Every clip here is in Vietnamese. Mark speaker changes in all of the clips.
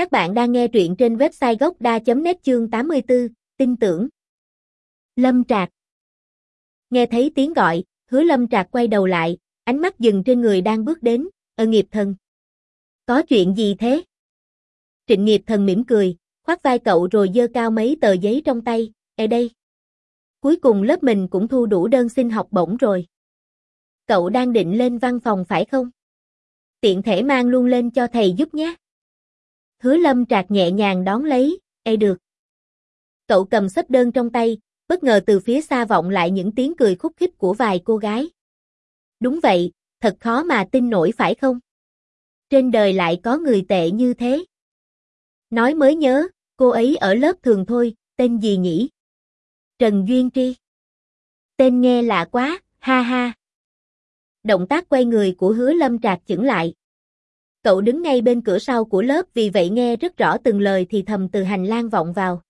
Speaker 1: Các bạn đang nghe truyện trên website gocda.net chương 84, tin tưởng. Lâm Trạc Nghe thấy tiếng gọi, hứa Lâm Trạc quay đầu lại, ánh mắt dừng trên người đang bước đến, ở nghiệp thần. Có chuyện gì thế? Trịnh nghiệp thần mỉm cười, khoác vai cậu rồi dơ cao mấy tờ giấy trong tay, ở đây. Cuối cùng lớp mình cũng thu đủ đơn xin học bổng rồi. Cậu đang định lên văn phòng phải không? Tiện thể mang luôn lên cho thầy giúp nhé. Hứa lâm trạc nhẹ nhàng đón lấy, ê được. Cậu cầm sách đơn trong tay, bất ngờ từ phía xa vọng lại những tiếng cười khúc khích của vài cô gái. Đúng vậy, thật khó mà tin nổi phải không? Trên đời lại có người tệ như thế. Nói mới nhớ, cô ấy ở lớp thường thôi, tên gì nhỉ? Trần Duyên Tri. Tên nghe lạ quá, ha ha. Động tác quay người của hứa lâm trạc chững lại. Cậu đứng ngay bên cửa sau của lớp vì vậy nghe rất rõ từng lời thì thầm từ hành lang vọng vào.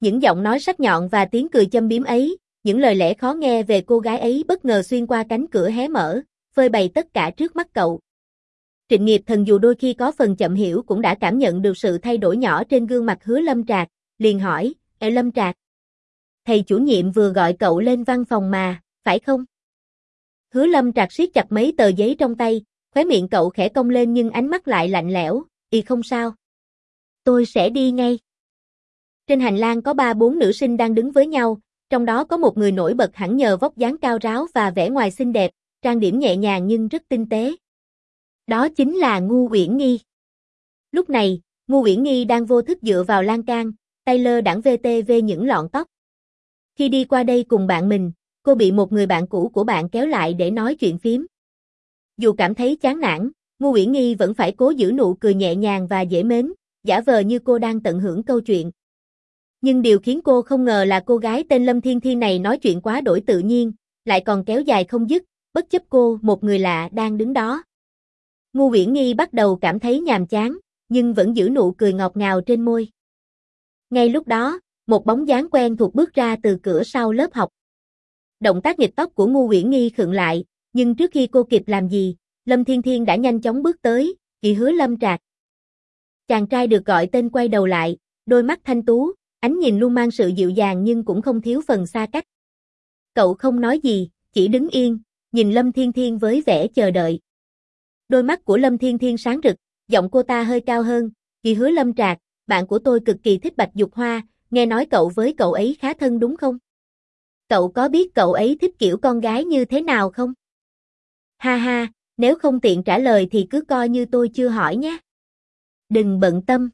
Speaker 1: Những giọng nói sắc nhọn và tiếng cười châm biếm ấy, những lời lẽ khó nghe về cô gái ấy bất ngờ xuyên qua cánh cửa hé mở, phơi bày tất cả trước mắt cậu. Trịnh nghiệp thần dù đôi khi có phần chậm hiểu cũng đã cảm nhận được sự thay đổi nhỏ trên gương mặt hứa lâm trạc, liền hỏi, Ê lâm trạc. Thầy chủ nhiệm vừa gọi cậu lên văn phòng mà, phải không? Hứa lâm trạc siết chặt mấy tờ giấy trong tay, khóe miệng cậu khẽ cong lên nhưng ánh mắt lại lạnh lẽo, y không sao. Tôi sẽ đi ngay. Trên hành lang có ba bốn nữ sinh đang đứng với nhau, trong đó có một người nổi bật hẳn nhờ vóc dáng cao ráo và vẻ ngoài xinh đẹp, trang điểm nhẹ nhàng nhưng rất tinh tế. Đó chính là Ngu Uyển Nghi. Lúc này, Ngu Uyển Nghi đang vô thức dựa vào lan can, tay lơ đẳng VTV những lọn tóc. Khi đi qua đây cùng bạn mình, cô bị một người bạn cũ của bạn kéo lại để nói chuyện phím. Dù cảm thấy chán nản, Ngu Uyển Nghi vẫn phải cố giữ nụ cười nhẹ nhàng và dễ mến, giả vờ như cô đang tận hưởng câu chuyện. Nhưng điều khiến cô không ngờ là cô gái tên Lâm Thiên thi này nói chuyện quá đổi tự nhiên, lại còn kéo dài không dứt, bất chấp cô một người lạ đang đứng đó. Ngu Uyển Nghi bắt đầu cảm thấy nhàm chán, nhưng vẫn giữ nụ cười ngọt ngào trên môi. Ngay lúc đó, một bóng dáng quen thuộc bước ra từ cửa sau lớp học. Động tác nghịch tóc của Ngu Uyển Nghi khựng lại, nhưng trước khi cô kịp làm gì, Lâm Thiên Thiên đã nhanh chóng bước tới, kỳ hứa Lâm Trạc. Chàng trai được gọi tên quay đầu lại, đôi mắt thanh tú, ánh nhìn luôn mang sự dịu dàng nhưng cũng không thiếu phần xa cách. Cậu không nói gì, chỉ đứng yên, nhìn Lâm Thiên Thiên với vẻ chờ đợi. Đôi mắt của Lâm Thiên Thiên sáng rực, giọng cô ta hơi cao hơn, kỳ hứa Lâm Trạc, bạn của tôi cực kỳ thích Bạch Dục Hoa, nghe nói cậu với cậu ấy khá thân đúng không? Cậu có biết cậu ấy thích kiểu con gái như thế nào không? Ha ha, nếu không tiện trả lời thì cứ coi như tôi chưa hỏi nhé. Đừng bận tâm.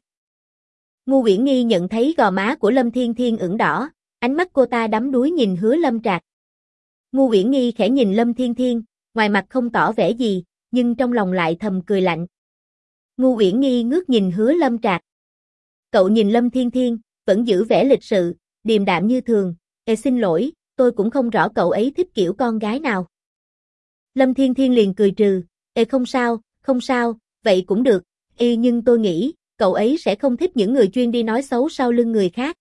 Speaker 1: Ngu Uyển Nghi nhận thấy gò má của Lâm Thiên Thiên ửng đỏ, ánh mắt cô ta đắm đuối nhìn hứa Lâm Trạc. Ngu Uyển Nghi khẽ nhìn Lâm Thiên Thiên, ngoài mặt không tỏ vẻ gì, nhưng trong lòng lại thầm cười lạnh. Ngu Uyển Nghi ngước nhìn hứa Lâm Trạc. Cậu nhìn Lâm Thiên Thiên, vẫn giữ vẻ lịch sự, điềm đạm như thường, Ê xin lỗi, tôi cũng không rõ cậu ấy thích kiểu con gái nào. Lâm Thiên Thiên liền cười trừ, Ê không sao, không sao, vậy cũng được, Y nhưng tôi nghĩ, cậu ấy sẽ không thích những người chuyên đi nói xấu sau lưng người khác.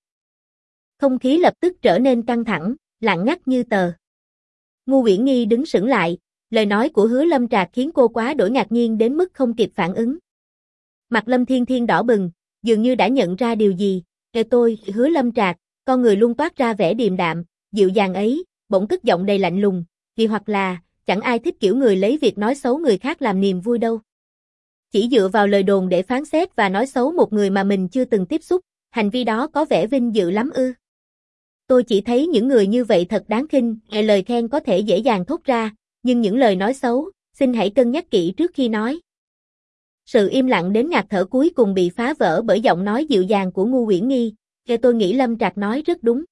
Speaker 1: Không khí lập tức trở nên căng thẳng, lặng ngắt như tờ. Ngu Uyển Nghi đứng sững lại, lời nói của hứa Lâm Trạc khiến cô quá đổi ngạc nhiên đến mức không kịp phản ứng. Mặt Lâm Thiên Thiên đỏ bừng, dường như đã nhận ra điều gì, Ê tôi, hứa Lâm Trạc, con người luôn toát ra vẻ điềm đạm, dịu dàng ấy, bỗng cất giọng đầy lạnh lùng, vì hoặc là, chẳng ai thích kiểu người lấy việc nói xấu người khác làm niềm vui đâu. Chỉ dựa vào lời đồn để phán xét và nói xấu một người mà mình chưa từng tiếp xúc, hành vi đó có vẻ vinh dự lắm ư. Tôi chỉ thấy những người như vậy thật đáng khinh, lời khen có thể dễ dàng thốt ra, nhưng những lời nói xấu, xin hãy cân nhắc kỹ trước khi nói. Sự im lặng đến ngạt thở cuối cùng bị phá vỡ bởi giọng nói dịu dàng của Ngu Uyển Nghi, kể tôi nghĩ Lâm Trạc nói rất đúng.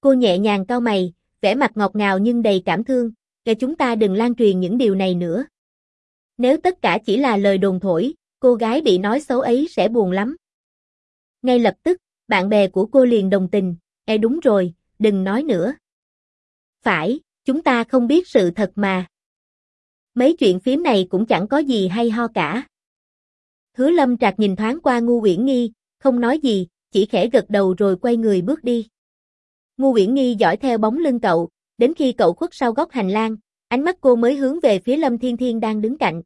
Speaker 1: Cô nhẹ nhàng cau mày, vẻ mặt ngọt ngào nhưng đầy cảm thương, kể chúng ta đừng lan truyền những điều này nữa. Nếu tất cả chỉ là lời đồn thổi, cô gái bị nói xấu ấy sẽ buồn lắm. Ngay lập tức, bạn bè của cô liền đồng tình, e đúng rồi, đừng nói nữa. Phải, chúng ta không biết sự thật mà. Mấy chuyện phím này cũng chẳng có gì hay ho cả. Hứa lâm trạc nhìn thoáng qua ngu uyển nghi, không nói gì, chỉ khẽ gật đầu rồi quay người bước đi. Ngu uyển nghi dõi theo bóng lưng cậu, đến khi cậu khuất sau góc hành lang, ánh mắt cô mới hướng về phía Lâm Thiên Thiên đang đứng cạnh.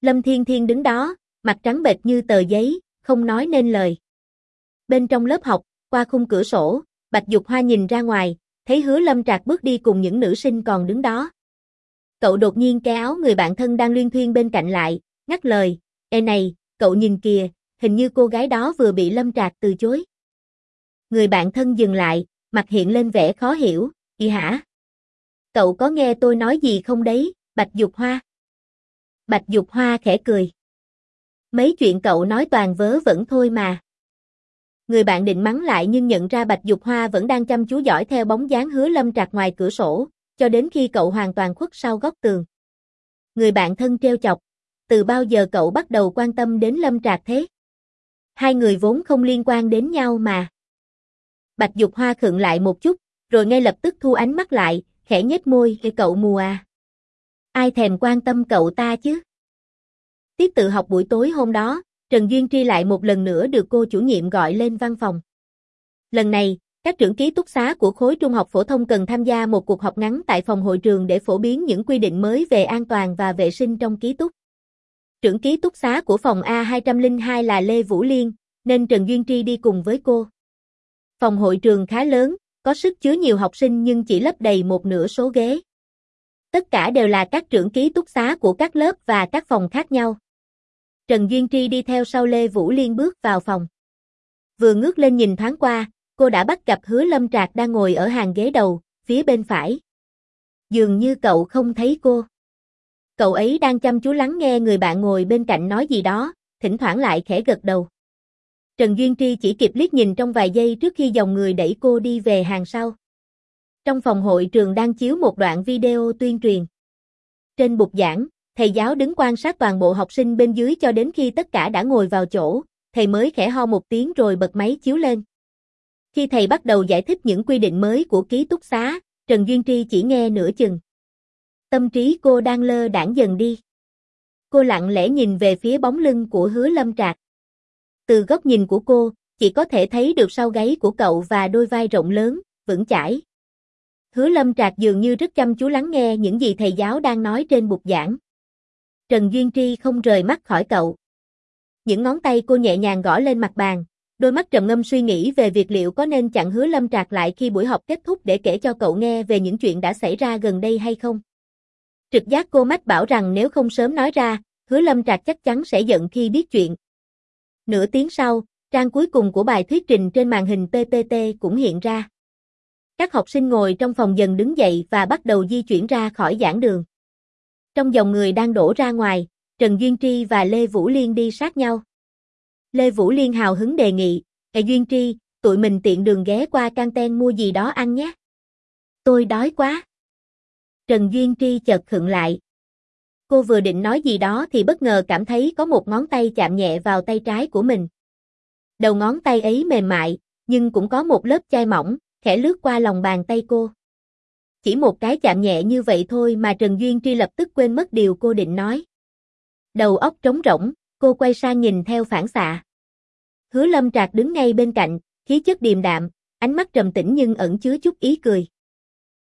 Speaker 1: Lâm Thiên Thiên đứng đó, mặt trắng bệch như tờ giấy, không nói nên lời. Bên trong lớp học, qua khung cửa sổ, Bạch Dục Hoa nhìn ra ngoài, thấy hứa lâm trạc bước đi cùng những nữ sinh còn đứng đó. Cậu đột nhiên kéo áo người bạn thân đang liên thuyên bên cạnh lại, ngắt lời, Ê này, cậu nhìn kìa, hình như cô gái đó vừa bị lâm trạc từ chối. Người bạn thân dừng lại, mặt hiện lên vẻ khó hiểu, Ý hả? Cậu có nghe tôi nói gì không đấy, Bạch Dục Hoa? Bạch Dục Hoa khẽ cười. Mấy chuyện cậu nói toàn vớ vẩn thôi mà. Người bạn định mắng lại nhưng nhận ra Bạch Dục Hoa vẫn đang chăm chú dõi theo bóng dáng hứa lâm trạc ngoài cửa sổ, cho đến khi cậu hoàn toàn khuất sau góc tường. Người bạn thân treo chọc, từ bao giờ cậu bắt đầu quan tâm đến lâm trạc thế? Hai người vốn không liên quan đến nhau mà. Bạch Dục Hoa khựng lại một chút, rồi ngay lập tức thu ánh mắt lại, khẽ nhếch môi, cậu mù à. Ai thèm quan tâm cậu ta chứ? tiếp tự học buổi tối hôm đó, Trần Duyên Tri lại một lần nữa được cô chủ nhiệm gọi lên văn phòng. Lần này, các trưởng ký túc xá của khối trung học phổ thông cần tham gia một cuộc họp ngắn tại phòng hội trường để phổ biến những quy định mới về an toàn và vệ sinh trong ký túc. Trưởng ký túc xá của phòng A202 là Lê Vũ Liên, nên Trần Duyên Tri đi cùng với cô. Phòng hội trường khá lớn, có sức chứa nhiều học sinh nhưng chỉ lấp đầy một nửa số ghế. Tất cả đều là các trưởng ký túc xá của các lớp và các phòng khác nhau. Trần Duyên Tri đi theo sau Lê Vũ Liên bước vào phòng. Vừa ngước lên nhìn thoáng qua, cô đã bắt gặp hứa lâm trạc đang ngồi ở hàng ghế đầu, phía bên phải. Dường như cậu không thấy cô. Cậu ấy đang chăm chú lắng nghe người bạn ngồi bên cạnh nói gì đó, thỉnh thoảng lại khẽ gật đầu. Trần Duyên Tri chỉ kịp liếc nhìn trong vài giây trước khi dòng người đẩy cô đi về hàng sau. Trong phòng hội trường đang chiếu một đoạn video tuyên truyền. Trên bục giảng, thầy giáo đứng quan sát toàn bộ học sinh bên dưới cho đến khi tất cả đã ngồi vào chỗ, thầy mới khẽ ho một tiếng rồi bật máy chiếu lên. Khi thầy bắt đầu giải thích những quy định mới của ký túc xá, Trần Duyên Tri chỉ nghe nửa chừng. Tâm trí cô đang lơ đảng dần đi. Cô lặng lẽ nhìn về phía bóng lưng của hứa lâm trạc. Từ góc nhìn của cô, chỉ có thể thấy được sau gáy của cậu và đôi vai rộng lớn, vững chãi. Hứa lâm trạc dường như rất chăm chú lắng nghe những gì thầy giáo đang nói trên bục giảng. Trần Duyên Tri không rời mắt khỏi cậu. Những ngón tay cô nhẹ nhàng gõ lên mặt bàn, đôi mắt trầm ngâm suy nghĩ về việc liệu có nên chặn hứa lâm trạc lại khi buổi học kết thúc để kể cho cậu nghe về những chuyện đã xảy ra gần đây hay không. Trực giác cô mách bảo rằng nếu không sớm nói ra, hứa lâm trạc chắc chắn sẽ giận khi biết chuyện. Nửa tiếng sau, trang cuối cùng của bài thuyết trình trên màn hình PPT cũng hiện ra. Các học sinh ngồi trong phòng dần đứng dậy và bắt đầu di chuyển ra khỏi giảng đường. Trong dòng người đang đổ ra ngoài, Trần Duyên Tri và Lê Vũ Liên đi sát nhau. Lê Vũ Liên hào hứng đề nghị, Ê Duyên Tri, tụi mình tiện đường ghé qua can ten mua gì đó ăn nhé. Tôi đói quá. Trần Duyên Tri chợt khựng lại. Cô vừa định nói gì đó thì bất ngờ cảm thấy có một ngón tay chạm nhẹ vào tay trái của mình. Đầu ngón tay ấy mềm mại, nhưng cũng có một lớp chai mỏng, khẽ lướt qua lòng bàn tay cô. Chỉ một cái chạm nhẹ như vậy thôi mà Trần Duyên Tri lập tức quên mất điều cô định nói. Đầu óc trống rỗng, cô quay sang nhìn theo phản xạ. Hứa Lâm Trạc đứng ngay bên cạnh, khí chất điềm đạm, ánh mắt trầm tĩnh nhưng ẩn chứa chút ý cười.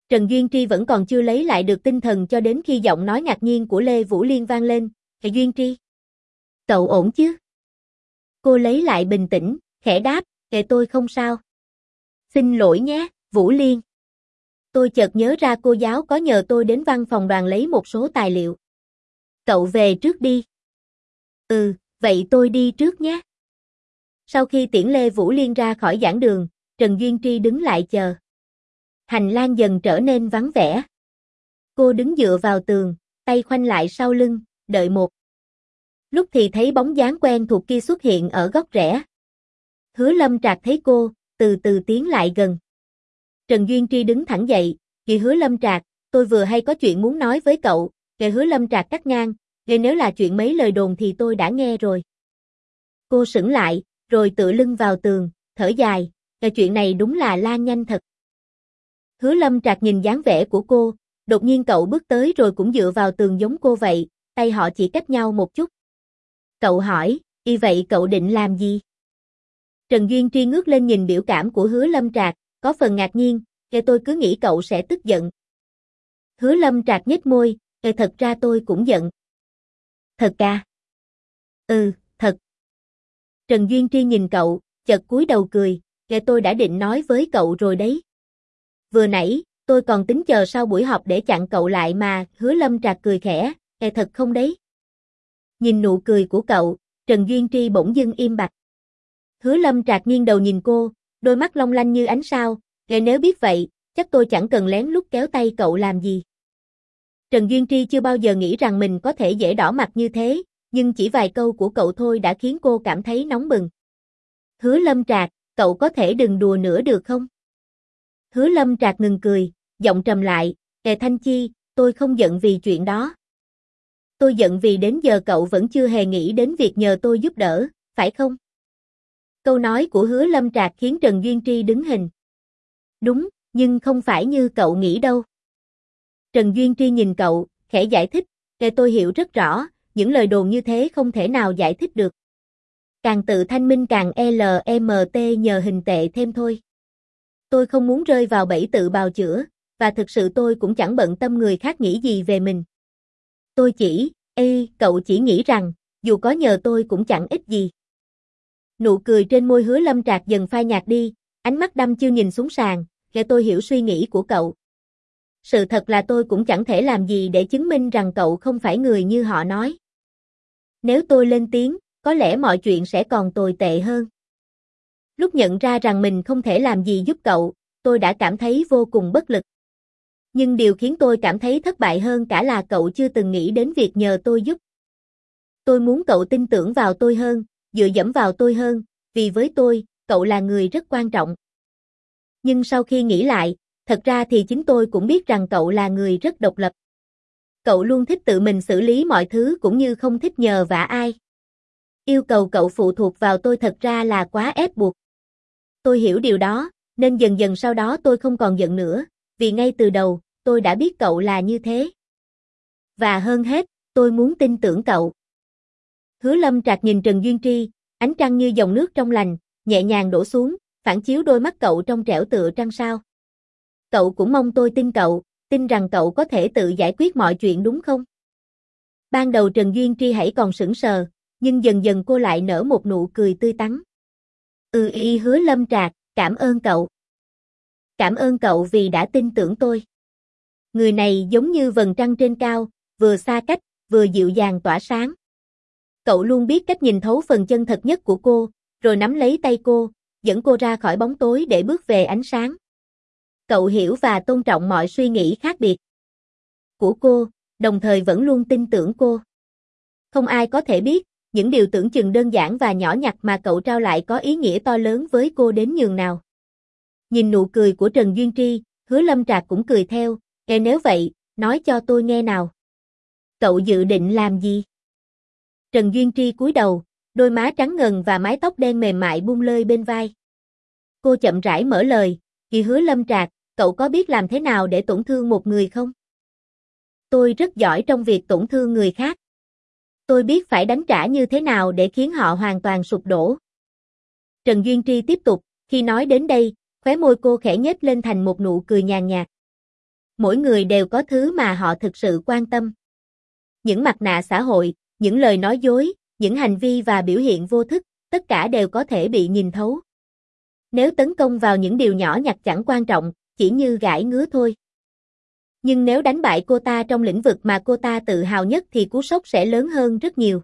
Speaker 1: Trần Duyên Tri vẫn còn chưa lấy lại được tinh thần cho đến khi giọng nói ngạc nhiên của Lê Vũ Liên vang lên, Hệ Duyên Tri. Cậu ổn chứ? Cô lấy lại bình tĩnh, khẽ đáp, kệ tôi không sao. Xin lỗi nhé, Vũ Liên. Tôi chợt nhớ ra cô giáo có nhờ tôi đến văn phòng đoàn lấy một số tài liệu. Cậu về trước đi. Ừ, vậy tôi đi trước nhé. Sau khi tiễn Lê Vũ Liên ra khỏi giảng đường, Trần Duyên Tri đứng lại chờ. Hành lang dần trở nên vắng vẻ. Cô đứng dựa vào tường, tay khoanh lại sau lưng, đợi một. Lúc thì thấy bóng dáng quen thuộc kia xuất hiện ở góc rẽ. Hứa lâm trạc thấy cô, từ từ tiến lại gần. Trần Duyên Tri đứng thẳng dậy, kỳ hứa lâm trạc, tôi vừa hay có chuyện muốn nói với cậu, kệ hứa lâm trạc cắt ngang, kệ nếu là chuyện mấy lời đồn thì tôi đã nghe rồi. Cô sững lại, rồi tựa lưng vào tường, thở dài, kệ chuyện này đúng là la nhanh thật. Hứa lâm trạc nhìn dáng vẻ của cô, đột nhiên cậu bước tới rồi cũng dựa vào tường giống cô vậy, tay họ chỉ cách nhau một chút. Cậu hỏi, y vậy cậu định làm gì? Trần Duyên Tri ngước lên nhìn biểu cảm của hứa lâm trạc, có phần ngạc nhiên, kể tôi cứ nghĩ cậu sẽ tức giận. Hứa lâm trạc nhếch môi, kể thật ra tôi cũng giận. Thật à? Ừ, thật. Trần Duyên Tri nhìn cậu, chợt cúi đầu cười, kể tôi đã định nói với cậu rồi đấy. Vừa nãy, tôi còn tính chờ sau buổi họp để chặn cậu lại mà, hứa lâm trạc cười khẽ, e thật không đấy. Nhìn nụ cười của cậu, Trần Duyên Tri bỗng dưng im bặt. Hứa lâm trạc nghiêng đầu nhìn cô, đôi mắt long lanh như ánh sao, e nếu biết vậy, chắc tôi chẳng cần lén lút kéo tay cậu làm gì. Trần Duyên Tri chưa bao giờ nghĩ rằng mình có thể dễ đỏ mặt như thế, nhưng chỉ vài câu của cậu thôi đã khiến cô cảm thấy nóng bừng. Hứa lâm trạc, cậu có thể đừng đùa nữa được không? Hứa lâm trạc ngừng cười, giọng trầm lại, Đề Thanh Chi, tôi không giận vì chuyện đó. Tôi giận vì đến giờ cậu vẫn chưa hề nghĩ đến việc nhờ tôi giúp đỡ, phải không? Câu nói của hứa lâm trạc khiến Trần Duyên Tri đứng hình. Đúng, nhưng không phải như cậu nghĩ đâu. Trần Duyên Tri nhìn cậu, khẽ giải thích, để tôi hiểu rất rõ, những lời đồn như thế không thể nào giải thích được. Càng tự thanh minh càng LMT nhờ hình tệ thêm thôi. Tôi không muốn rơi vào bẫy tự bào chữa, và thực sự tôi cũng chẳng bận tâm người khác nghĩ gì về mình. Tôi chỉ, ê, cậu chỉ nghĩ rằng, dù có nhờ tôi cũng chẳng ích gì. Nụ cười trên môi hứa lâm trạc dần phai nhạt đi, ánh mắt đăm chiêu nhìn xuống sàn, để tôi hiểu suy nghĩ của cậu. Sự thật là tôi cũng chẳng thể làm gì để chứng minh rằng cậu không phải người như họ nói. Nếu tôi lên tiếng, có lẽ mọi chuyện sẽ còn tồi tệ hơn. Lúc nhận ra rằng mình không thể làm gì giúp cậu, tôi đã cảm thấy vô cùng bất lực. Nhưng điều khiến tôi cảm thấy thất bại hơn cả là cậu chưa từng nghĩ đến việc nhờ tôi giúp. Tôi muốn cậu tin tưởng vào tôi hơn, dựa dẫm vào tôi hơn, vì với tôi, cậu là người rất quan trọng. Nhưng sau khi nghĩ lại, thật ra thì chính tôi cũng biết rằng cậu là người rất độc lập. Cậu luôn thích tự mình xử lý mọi thứ cũng như không thích nhờ vả ai. Yêu cầu cậu phụ thuộc vào tôi thật ra là quá ép buộc. Tôi hiểu điều đó, nên dần dần sau đó tôi không còn giận nữa, vì ngay từ đầu, tôi đã biết cậu là như thế. Và hơn hết, tôi muốn tin tưởng cậu. Hứa lâm trạc nhìn Trần Duyên Tri, ánh trăng như dòng nước trong lành, nhẹ nhàng đổ xuống, phản chiếu đôi mắt cậu trong trẻo tựa trăng sao. Cậu cũng mong tôi tin cậu, tin rằng cậu có thể tự giải quyết mọi chuyện đúng không? Ban đầu Trần Duyên Tri hãy còn sững sờ, nhưng dần dần cô lại nở một nụ cười tươi tắn. Ừ y hứa lâm trạc, cảm ơn cậu. Cảm ơn cậu vì đã tin tưởng tôi. Người này giống như vầng trăng trên cao, vừa xa cách, vừa dịu dàng tỏa sáng. Cậu luôn biết cách nhìn thấu phần chân thật nhất của cô, rồi nắm lấy tay cô, dẫn cô ra khỏi bóng tối để bước về ánh sáng. Cậu hiểu và tôn trọng mọi suy nghĩ khác biệt của cô, đồng thời vẫn luôn tin tưởng cô. Không ai có thể biết, những điều tưởng chừng đơn giản và nhỏ nhặt mà cậu trao lại có ý nghĩa to lớn với cô đến nhường nào. Nhìn nụ cười của Trần Duyên Tri, hứa lâm trạc cũng cười theo, e nếu vậy, nói cho tôi nghe nào. Cậu dự định làm gì? Trần Duyên Tri cúi đầu, đôi má trắng ngần và mái tóc đen mềm mại buông lơi bên vai. Cô chậm rãi mở lời, kỳ hứa lâm trạc, cậu có biết làm thế nào để tổn thương một người không? Tôi rất giỏi trong việc tổn thương người khác. Tôi biết phải đánh trả như thế nào để khiến họ hoàn toàn sụp đổ. Trần Duyên Tri tiếp tục, khi nói đến đây, khóe môi cô khẽ nhếch lên thành một nụ cười nhàn nhạt. Mỗi người đều có thứ mà họ thực sự quan tâm. Những mặt nạ xã hội, những lời nói dối, những hành vi và biểu hiện vô thức, tất cả đều có thể bị nhìn thấu. Nếu tấn công vào những điều nhỏ nhặt chẳng quan trọng, chỉ như gãi ngứa thôi. Nhưng nếu đánh bại cô ta trong lĩnh vực mà cô ta tự hào nhất thì cú sốc sẽ lớn hơn rất nhiều.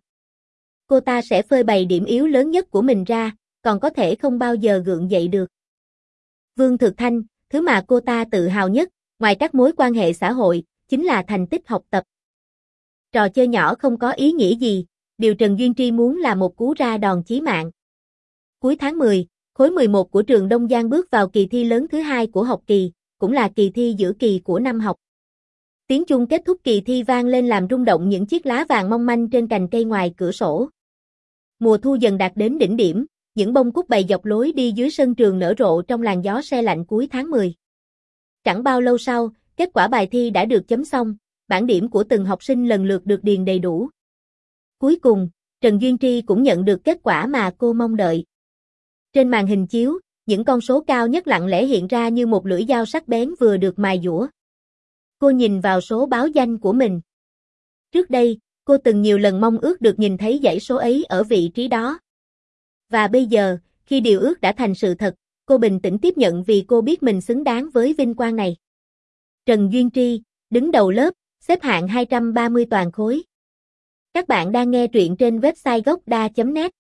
Speaker 1: Cô ta sẽ phơi bày điểm yếu lớn nhất của mình ra, còn có thể không bao giờ gượng dậy được. Vương Thực Thanh, thứ mà cô ta tự hào nhất, ngoài các mối quan hệ xã hội, chính là thành tích học tập. Trò chơi nhỏ không có ý nghĩa gì, điều Trần Duyên Tri muốn là một cú ra đòn chí mạng. Cuối tháng 10, khối 11 của trường Đông Giang bước vào kỳ thi lớn thứ hai của học kỳ, cũng là kỳ thi giữa kỳ của năm học. Tiếng chuông kết thúc kỳ thi vang lên làm rung động những chiếc lá vàng mong manh trên cành cây ngoài cửa sổ. Mùa thu dần đạt đến đỉnh điểm, những bông cúc bày dọc lối đi dưới sân trường nở rộ trong làn gió se lạnh cuối tháng 10. Chẳng bao lâu sau, kết quả bài thi đã được chấm xong, bản điểm của từng học sinh lần lượt được điền đầy đủ. Cuối cùng, Trần Duyên Tri cũng nhận được kết quả mà cô mong đợi. Trên màn hình chiếu, những con số cao nhất lặng lẽ hiện ra như một lưỡi dao sắc bén vừa được mài dũa. Cô nhìn vào số báo danh của mình. Trước đây, cô từng nhiều lần mong ước được nhìn thấy dãy số ấy ở vị trí đó. Và bây giờ, khi điều ước đã thành sự thật, cô bình tĩnh tiếp nhận vì cô biết mình xứng đáng với vinh quang này. Trần Duyên Tri, đứng đầu lớp, xếp hạng 230 toàn khối. Các bạn đang nghe truyện trên website gocda.net